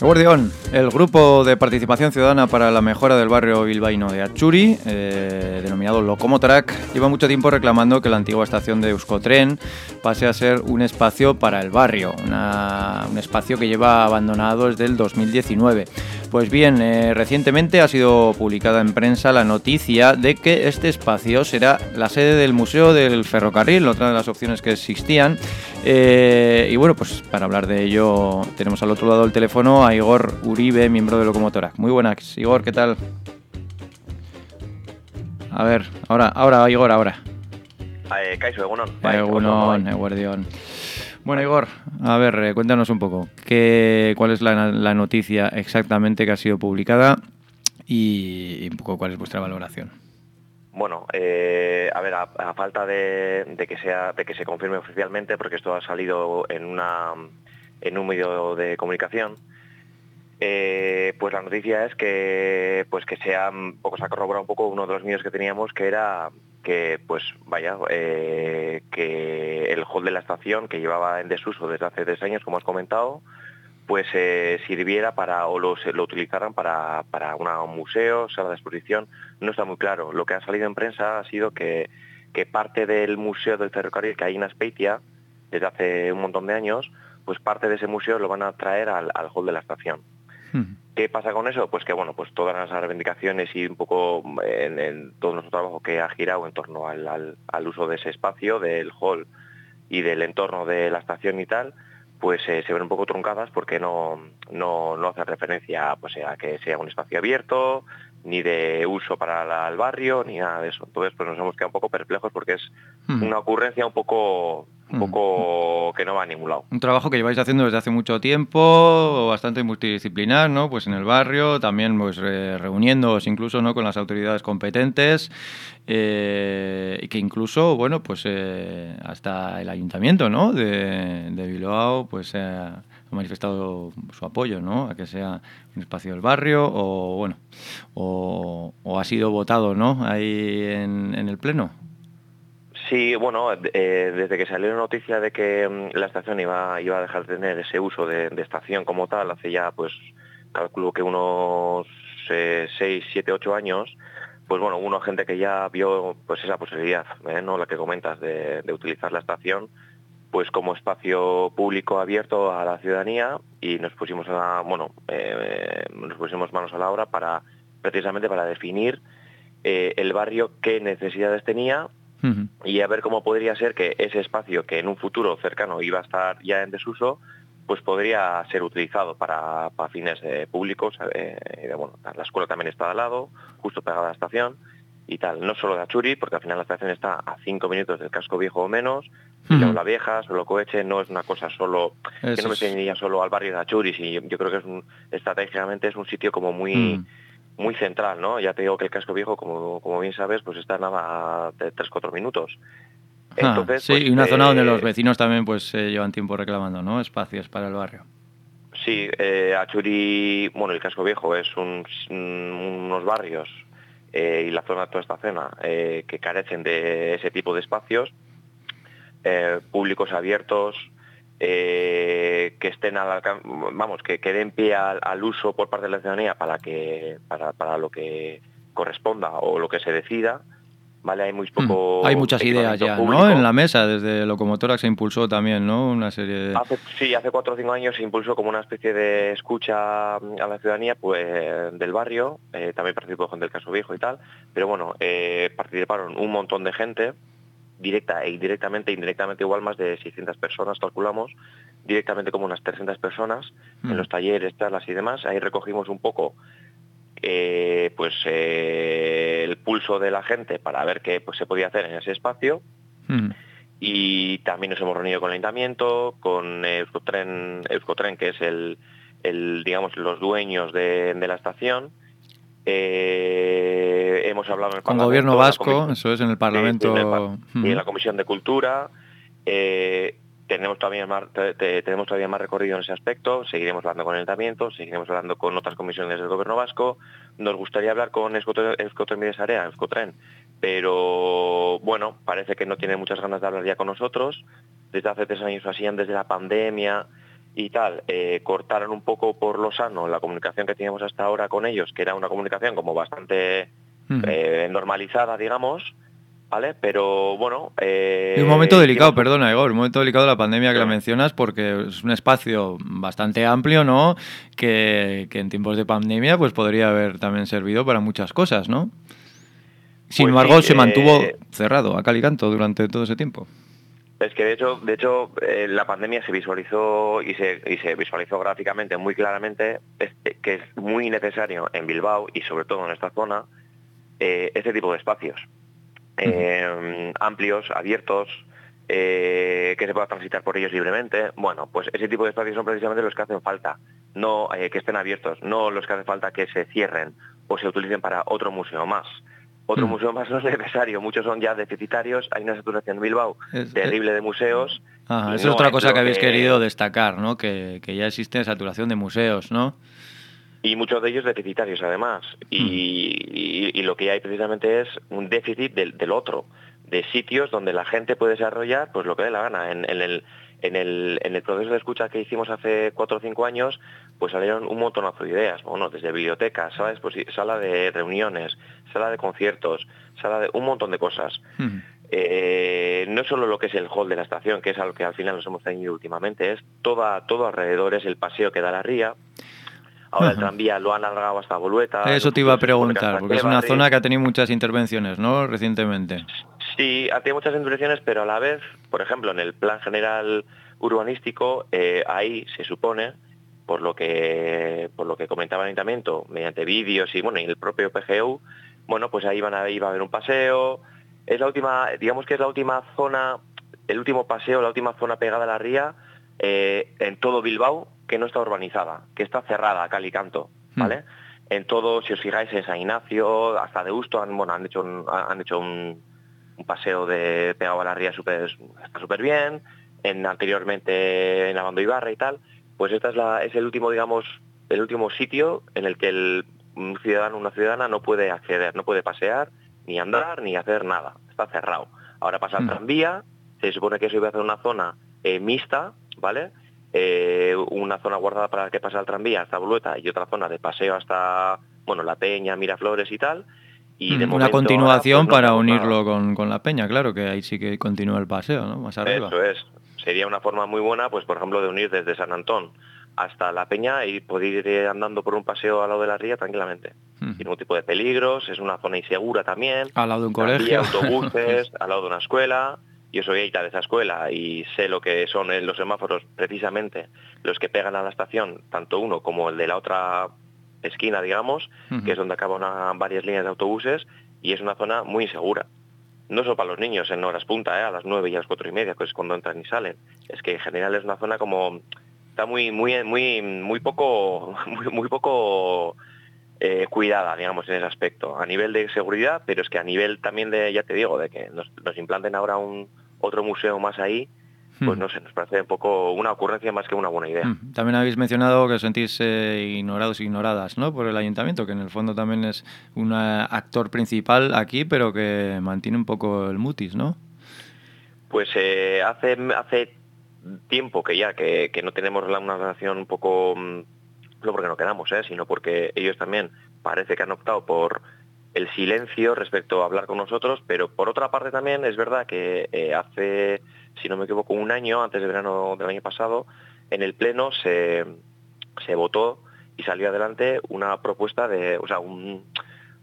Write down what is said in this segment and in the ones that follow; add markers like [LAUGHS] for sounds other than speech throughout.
Guardión, el grupo de participación ciudadana para la mejora del barrio bilbaíno de Achuri, eh, denominado Locomotrack, lleva mucho tiempo reclamando que la antigua estación de Euskotren pase a ser un espacio para el barrio, un espacio que lleva abandonado desde el 2019. Pues bien, eh, recientemente ha sido publicada en prensa la noticia de que este espacio será la sede del Museo del Ferrocarril, otra de las opciones que existían. Eh, y bueno, pues para hablar de ello tenemos al otro lado del teléfono a Igor Uribe, miembro de Locomotora. Muy buenas, Igor, ¿qué tal? A ver, ahora, ahora, Igor, ahora. Eh, Kaiso, Egunon. Egunon, Eguardión. Bueno, Igor, a ver, eh, cuéntanos un poco. ¿qué, ¿Cuál es la, noticia exactamente que ha sido publicada y, un poco cuál es vuestra valoración? Bueno, eh, a ver, a, falta de, que sea, de que se confirme oficialmente, porque esto ha salido en una en un medio de comunicación, eh, pues la noticia es que pues que sea un poco se ha corroborado un poco uno de los medios que teníamos que era que pues vaya eh, que el hall de la estación que llevaba en desuso desde hace tres años como has comentado pues eh, sirviera para o lo, lo utilizaran para, para un museo, sala de exposición, no está muy claro. Lo que ha salido en prensa ha sido que, que parte del museo del ferrocarril que hay en Aspeitia, desde hace un montón de años, pues parte de ese museo lo van a traer al, al hall de la estación. ¿Qué pasa con eso? Pues que bueno, pues todas las reivindicaciones y un poco en, todo nuestro trabajo que ha girado en torno al, uso de ese espacio, del hall y del entorno de la estación y tal, pues eh, se ven un poco truncadas porque no, no, no hace referencia pues, a que sea un espacio abierto, ni de uso para el barrio, ni nada de eso. Entonces pues nos hemos quedado un poco perplejos porque es una ocurrencia un poco un poco que no va a ningún lado. Un trabajo que lleváis haciendo desde hace mucho tiempo, bastante multidisciplinar, ¿no? Pues en el barrio, también pues reuniéndoos incluso, ¿no? Con las autoridades competentes eh, y que incluso, bueno, pues eh, hasta el ayuntamiento, ¿no? De, de Bilbao, pues ha manifestado su apoyo, ¿no? A que sea un espacio del barrio o, bueno, o, ha sido votado, ¿no? Ahí en, en el pleno. Sí, bueno, eh, desde que salió la noticia de que mm, la estación iba, iba a dejar de tener ese uso de, estación como tal, hace ya, pues, calculo que unos 6, 7, 8 años, pues bueno, hubo gente que ya vio pues esa posibilidad, ¿eh? ¿no? la que comentas, de, utilizar la estación pues como espacio público abierto a la ciudadanía y nos pusimos a, bueno, eh, nos pusimos manos a la obra para precisamente para definir el barrio qué necesidades tenía y a ver cómo podría ser que ese espacio que en un futuro cercano iba a estar ya en desuso, pues podría ser utilizado para, fines eh, públicos. Eh, bueno, la escuela también está al lado, justo pegada a la estación y tal. No solo de Achuri, porque al final la estación está a cinco minutos del casco viejo o menos, y la vieja, solo Coeche, no es una cosa solo, que no me enseñaría solo al barrio de Achuri, y yo, creo que es un, estratégicamente es un sitio como muy... Mm muy central, ¿no? Ya te digo que el casco viejo, como, como bien sabes, pues está nada de 3-4 minutos. Ah, Entonces, sí, pues, y una zona donde los eh, vecinos también pues llevan tiempo reclamando, ¿no? Espacios para el barrio. Sí, eh, Achuri, bueno, el casco viejo es unos barrios eh, y la zona de toda esta zona eh, que carecen de ese tipo de espacios públicos abiertos, eh, que estén al vamos, que, que den pie al, uso por parte de la ciudadanía para que para, para, lo que corresponda o lo que se decida. ¿Vale? Hay muy hmm. poco. Hay muchas ideas ya, ¿no? En la mesa, desde Locomotora se impulsó también, ¿no? Una serie de. sí, hace cuatro o cinco años se impulsó como una especie de escucha a la ciudadanía pues del barrio, eh, también participó gente del Caso Viejo y tal, pero bueno, eh, participaron un montón de gente directa e indirectamente, indirectamente igual más de 600 personas, calculamos, directamente como unas 300 personas en mm. los talleres, charlas y demás. Ahí recogimos un poco eh, pues eh, el pulso de la gente para ver qué pues, se podía hacer en ese espacio. Mm. Y también nos hemos reunido con el ayuntamiento, con Euskotren, Euskotren que es el, el digamos, los dueños de la estación, eh, hemos hablado en el Con gobierno vasco, eso es, en el Parlamento. y en la Comisión de Cultura. Eh, tenemos todavía más tenemos todavía más recorrido en ese aspecto seguiremos hablando con el ayuntamiento seguiremos hablando con otras comisiones del gobierno vasco nos gustaría hablar con Euskotren Área, Euskotren pero bueno parece que no tiene muchas ganas de hablar ya con nosotros desde hace tres años así desde la pandemia y tal eh, cortaron un poco por lo sano la comunicación que teníamos hasta ahora con ellos que era una comunicación como bastante eh, normalizada digamos ¿vale? Pero bueno... Eh, un momento delicado, perdona, Igor, un momento delicado de la pandemia que la mencionas porque es un espacio bastante amplio, ¿no? Que, en tiempos de pandemia pues podría haber también servido para muchas cosas, ¿no? Sin pues embargo, se mantuvo eh, cerrado a Calicanto durante todo ese tiempo. Es que de hecho, de hecho eh, la pandemia se visualizó y se, y se visualizó gráficamente muy claramente que es muy necesario en Bilbao y sobre todo en esta zona este tipo de espacios. Eh, amplios, abiertos, eh, que se pueda transitar por ellos libremente. Bueno, pues ese tipo de espacios son precisamente los que hacen falta, no eh, que estén abiertos, no los que hace falta que se cierren o se utilicen para otro museo más. Otro mm. museo más no es necesario, muchos son ya deficitarios, hay una saturación en Bilbao terrible de museos. esa es otra cosa que habéis querido destacar, ¿no? Que, que ya existe saturación de museos, ¿no? Y muchos de ellos deficitarios además. Y, lo que hay precisamente es un déficit del, otro, de sitios donde la gente puede desarrollar pues lo que dé la gana. En, el, en, el, en el proceso de escucha que hicimos hace cuatro o cinco años, pues salieron un montonazo de ideas, bueno, desde bibliotecas, ¿sabes? Pues, sala de reuniones, sala de conciertos, sala de un montón de cosas. Eh, no solo lo que es el hall de la estación, que es algo que al final nos hemos tenido últimamente, es toda, todo alrededor, es el paseo que da la ría, Ahora el tranvía lo han alargado hasta Bolueta. Eso te iba a preguntar, porque es una zona que ha tenido muchas intervenciones, ¿no? Recientemente. Sí, ha tenido muchas intervenciones, pero a la vez, por ejemplo, en el plan general urbanístico, eh, ahí se supone, por lo que por lo que comentaba el ayuntamiento, mediante vídeos y bueno, y el propio PGU, bueno, pues ahí van a, iba a haber un paseo. Es la última, digamos que es la última zona, el último paseo, la última zona pegada a la ría eh, en todo Bilbao que no está urbanizada, que está cerrada, cal y canto, hmm. ¿vale? En todo, si os fijáis, en San Ignacio, hasta de Usto, han, bueno, han hecho un, han hecho un, paseo de pegado a la ría super, está súper bien, en, anteriormente en Abando Ibarra y tal, pues esta es, la, es el último, digamos, el último sitio en el que el, un ciudadano una ciudadana no puede acceder, no puede pasear, ni andar, ni hacer nada, está cerrado. Ahora pasa el hmm. tranvía, se supone que eso iba a ser una zona eh, mixta, ¿vale? Eh, una zona guardada para que pase el tranvía hasta Bolueta y otra zona de paseo hasta bueno la Peña, Miraflores y tal. Y de mm, una continuación pues, para unirlo con, la Peña, claro, que ahí sí que continúa el paseo, ¿no? Más arriba. Eso es. Sería una forma muy buena, pues por ejemplo, de unir desde San Antón hasta la Peña y poder ir andando por un paseo al lado de la ría tranquilamente. Sin ningún tipo de peligros, es una zona insegura también. Al lado de un colegio. autobuses, [LAUGHS] al lado de una escuela yo soy EITA de esa escuela y sé lo que son los semáforos precisamente los que pegan a la estación, tanto uno como el de la otra esquina, digamos, que es donde acaban varias líneas de autobuses y es una zona muy insegura. No solo para los niños en horas punta, ¿eh? a las nueve y a las cuatro y media, que es cuando entran y salen. Es que en general es una zona como está muy muy muy muy poco [LAUGHS] muy, poco eh, cuidada, digamos, en ese aspecto, a nivel de seguridad, pero es que a nivel también de, ya te digo, de que nos implanten ahora un, otro museo más ahí, pues hmm. no sé, nos parece un poco una ocurrencia más que una buena idea. Hmm. También habéis mencionado que os sentís eh, ignorados e ignoradas ¿no? por el ayuntamiento, que en el fondo también es un actor principal aquí, pero que mantiene un poco el mutis, ¿no? Pues eh, hace, hace tiempo que ya, que, no tenemos una relación un poco, mm, no porque no queramos, ¿eh? sino porque ellos también parece que han optado por el silencio respecto a hablar con nosotros, pero por otra parte también es verdad que eh, hace, si no me equivoco, un año, antes del verano del año pasado, en el Pleno se, votó y salió adelante una propuesta de, o sea, un,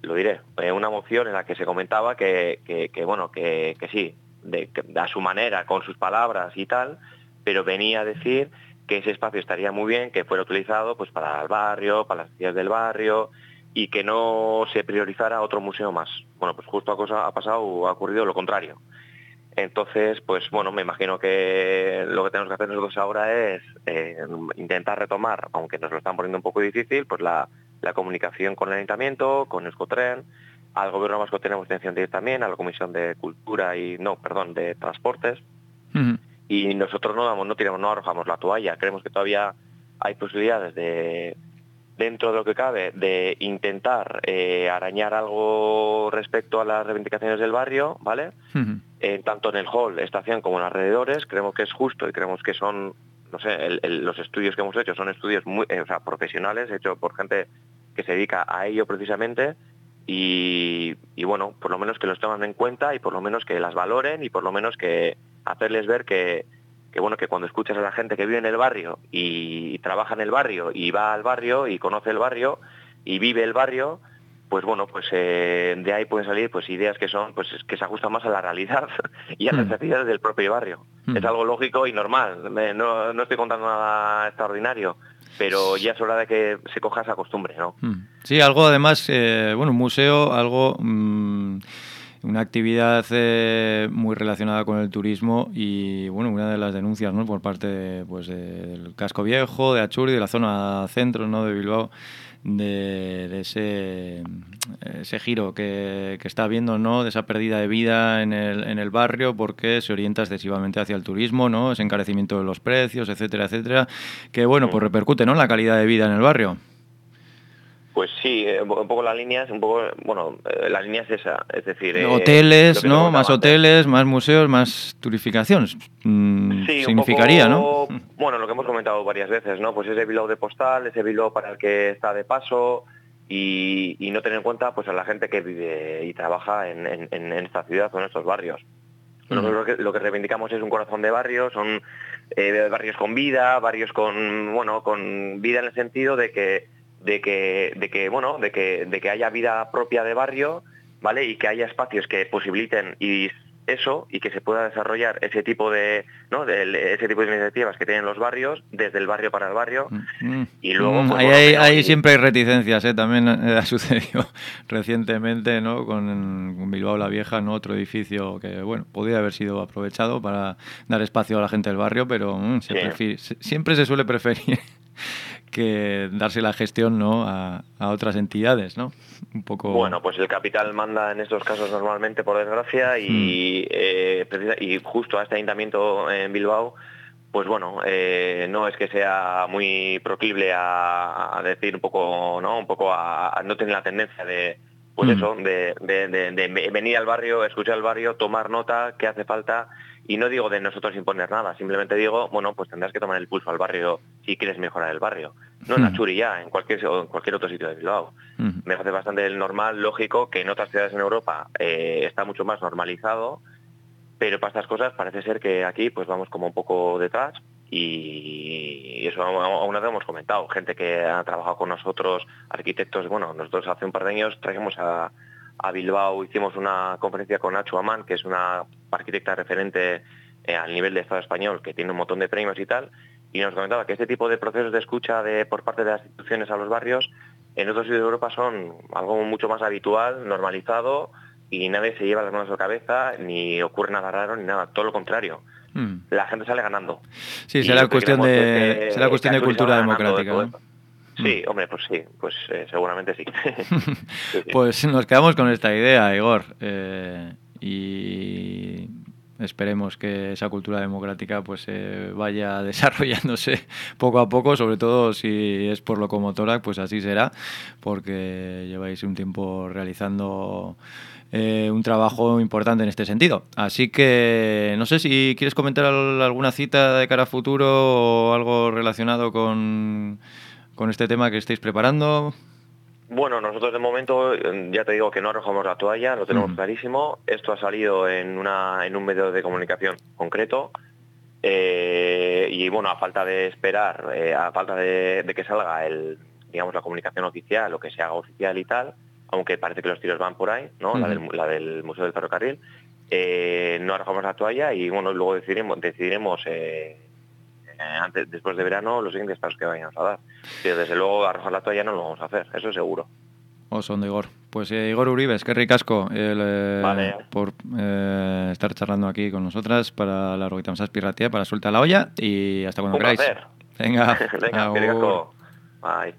lo diré, eh, una moción en la que se comentaba que, bueno, que, sí, de, a su manera, con sus palabras y tal, pero venía a decir que ese espacio estaría muy bien, que fuera utilizado pues para el barrio, para las ciudades del barrio, y que no se priorizara otro museo más. Bueno, pues justo ha, ha pasado, ha ocurrido lo contrario. Entonces, pues bueno, me imagino que lo que tenemos que hacer nosotros ahora es eh, intentar retomar, aunque nos lo están poniendo un poco difícil, pues la, comunicación con el ayuntamiento, con Euskotren, al gobierno vasco tenemos intención de ir también, a la Comisión de Cultura y, no, perdón, de Transportes. y nosotros no damos, no tiramos, no arrojamos la toalla. Creemos que todavía hay posibilidades de, dentro de lo que cabe, de intentar eh, arañar algo respecto a las reivindicaciones del barrio, ¿vale? Eh, tanto en el hall, estación como en alrededores, creemos que es justo y creemos que son, no sé, los estudios que hemos hecho son estudios muy, eh, profesionales, hechos por gente que se dedica a ello precisamente y, y, bueno, por lo menos que los tengan en cuenta y por lo menos que las valoren y por lo menos que hacerles ver que, que bueno, que cuando escuchas a la gente que vive en el barrio y trabaja en el barrio y va al barrio y conoce el barrio y vive el barrio, pues bueno, pues eh, de ahí pueden salir pues ideas que son, pues que se ajustan más a la realidad [LAUGHS] y a las hmm. necesidades del propio barrio. Hmm. Es algo lógico y normal. No, no, estoy contando nada extraordinario, pero ya es hora de que se coja esa costumbre, ¿no? Hmm. Sí, algo además, eh, bueno, un museo, algo mm, una actividad eh, muy relacionada con el turismo y bueno una de las denuncias ¿no? por parte pues, del casco viejo de Achuri de la zona centro ¿no? de Bilbao de, ese, ese giro que, que, está habiendo, ¿no? de esa pérdida de vida en el, en el barrio porque se orienta excesivamente hacia el turismo, ¿no? ese encarecimiento de los precios, etcétera, etcétera, que bueno, pues repercute ¿no? en la calidad de vida en el barrio. Pues sí, eh, un poco las líneas, un poco, bueno, eh, la línea es esa, es decir... Eh, hoteles, ¿no? Más hoteles, más museos, más turificación, mm, sí, significaría, ¿no? [LAUGHS] Bueno, lo que hemos comentado varias veces, ¿no? Pues ese Bilbao de postal, ese Bilbao para el que está de paso y, no tener en cuenta pues a la gente que vive y trabaja en, esta ciudad o en estos barrios. lo, que, lo que reivindicamos es un corazón de barrios, son barrios con vida, barrios con, bueno, con vida en el sentido de que de que, de que bueno, de que, de que haya vida propia de barrio, ¿vale? Y que haya espacios que posibiliten y eso y que se pueda desarrollar ese tipo de, ¿no? de ese tipo de iniciativas que tienen los barrios desde el barrio para el barrio mm, mm. y luego mm, pues, ahí, siempre hay reticencias ¿eh? también [LAUGHS] ha sucedido recientemente ¿no? con, Bilbao la Vieja no otro edificio que bueno podría haber sido aprovechado para dar espacio a la gente del barrio pero siempre se suele preferir que darse la gestión ¿no? a, otras entidades, ¿no? Un poco... Bueno, pues el capital manda en estos casos normalmente, por desgracia, y, mm. eh, y justo a este ayuntamiento en Bilbao, pues bueno, eh, no es que sea muy proclible a, decir un poco, ¿no? Un poco a, no tener la tendencia de, pues mm. eso, de, de, venir al barrio, escuchar al barrio, tomar nota, qué hace falta y no digo de nosotros imponer nada, simplemente digo, bueno, pues tendrás que tomar el pulso al barrio si quieres mejorar el barrio. No en Achuri ya, en cualquier, en cualquier otro sitio de Bilbao. Me parece bastante normal, lógico, que en otras ciudades en Europa eh, está mucho más normalizado, pero para estas cosas parece ser que aquí pues vamos como un poco detrás y eso aún no hemos comentado. Gente que ha trabajado con nosotros, arquitectos, bueno, nosotros hace un par de años trajimos a a Bilbao hicimos una conferencia con Nacho Amán, que es una arquitecta referente eh, al nivel de Estado español, que tiene un montón de premios y tal, y nos comentaba que este tipo de procesos de escucha de, por parte de las instituciones a los barrios en otros sitios de Europa son algo mucho más habitual, normalizado, y nadie se lleva las manos a la cabeza, ni ocurre nada raro, ni nada, todo lo contrario. Hmm. La gente sale ganando. Sí, será cuestión de, será cuestión de cultura democrática. Sí, mm. hombre, pues sí, pues eh, seguramente sí. [LAUGHS] [LAUGHS] Pues nos quedamos con esta idea, Igor. Eh, y esperemos que esa cultura democrática pues eh, vaya [LAUGHS] desarrollándose poco a poco, sobre todo si es por locomotora, pues así será, porque lleváis un tiempo realizando un trabajo importante en este sentido. Así que no sé si quieres comentar alguna cita de cara a futuro o algo relacionado con con este tema que estáis preparando? Bueno, nosotros de momento ya te digo que no arrojamos la toalla, lo tenemos clarísimo. Esto ha salido en, una, en un medio de comunicación concreto eh, y bueno, a falta de esperar, eh, a falta de, que salga el, digamos, la comunicación oficial o que se haga oficial y tal, aunque parece que los tiros van por ahí, ¿no? la, del, Museo del Ferrocarril, eh, no arrojamos la toalla y bueno, luego decidiremos, decidiremos antes, después de verano los siguientes pasos que vayamos a dar. Pero desde luego arrojar la toalla no lo vamos a hacer, eso seguro. O son de Igor. Pues eh, Igor Uribes, qué ricasco eh, por estar charlando aquí con nosotras para la Roguita Pirratía, para Suelta la Olla y hasta cuando queráis. Venga, [LAUGHS] Venga, Bye.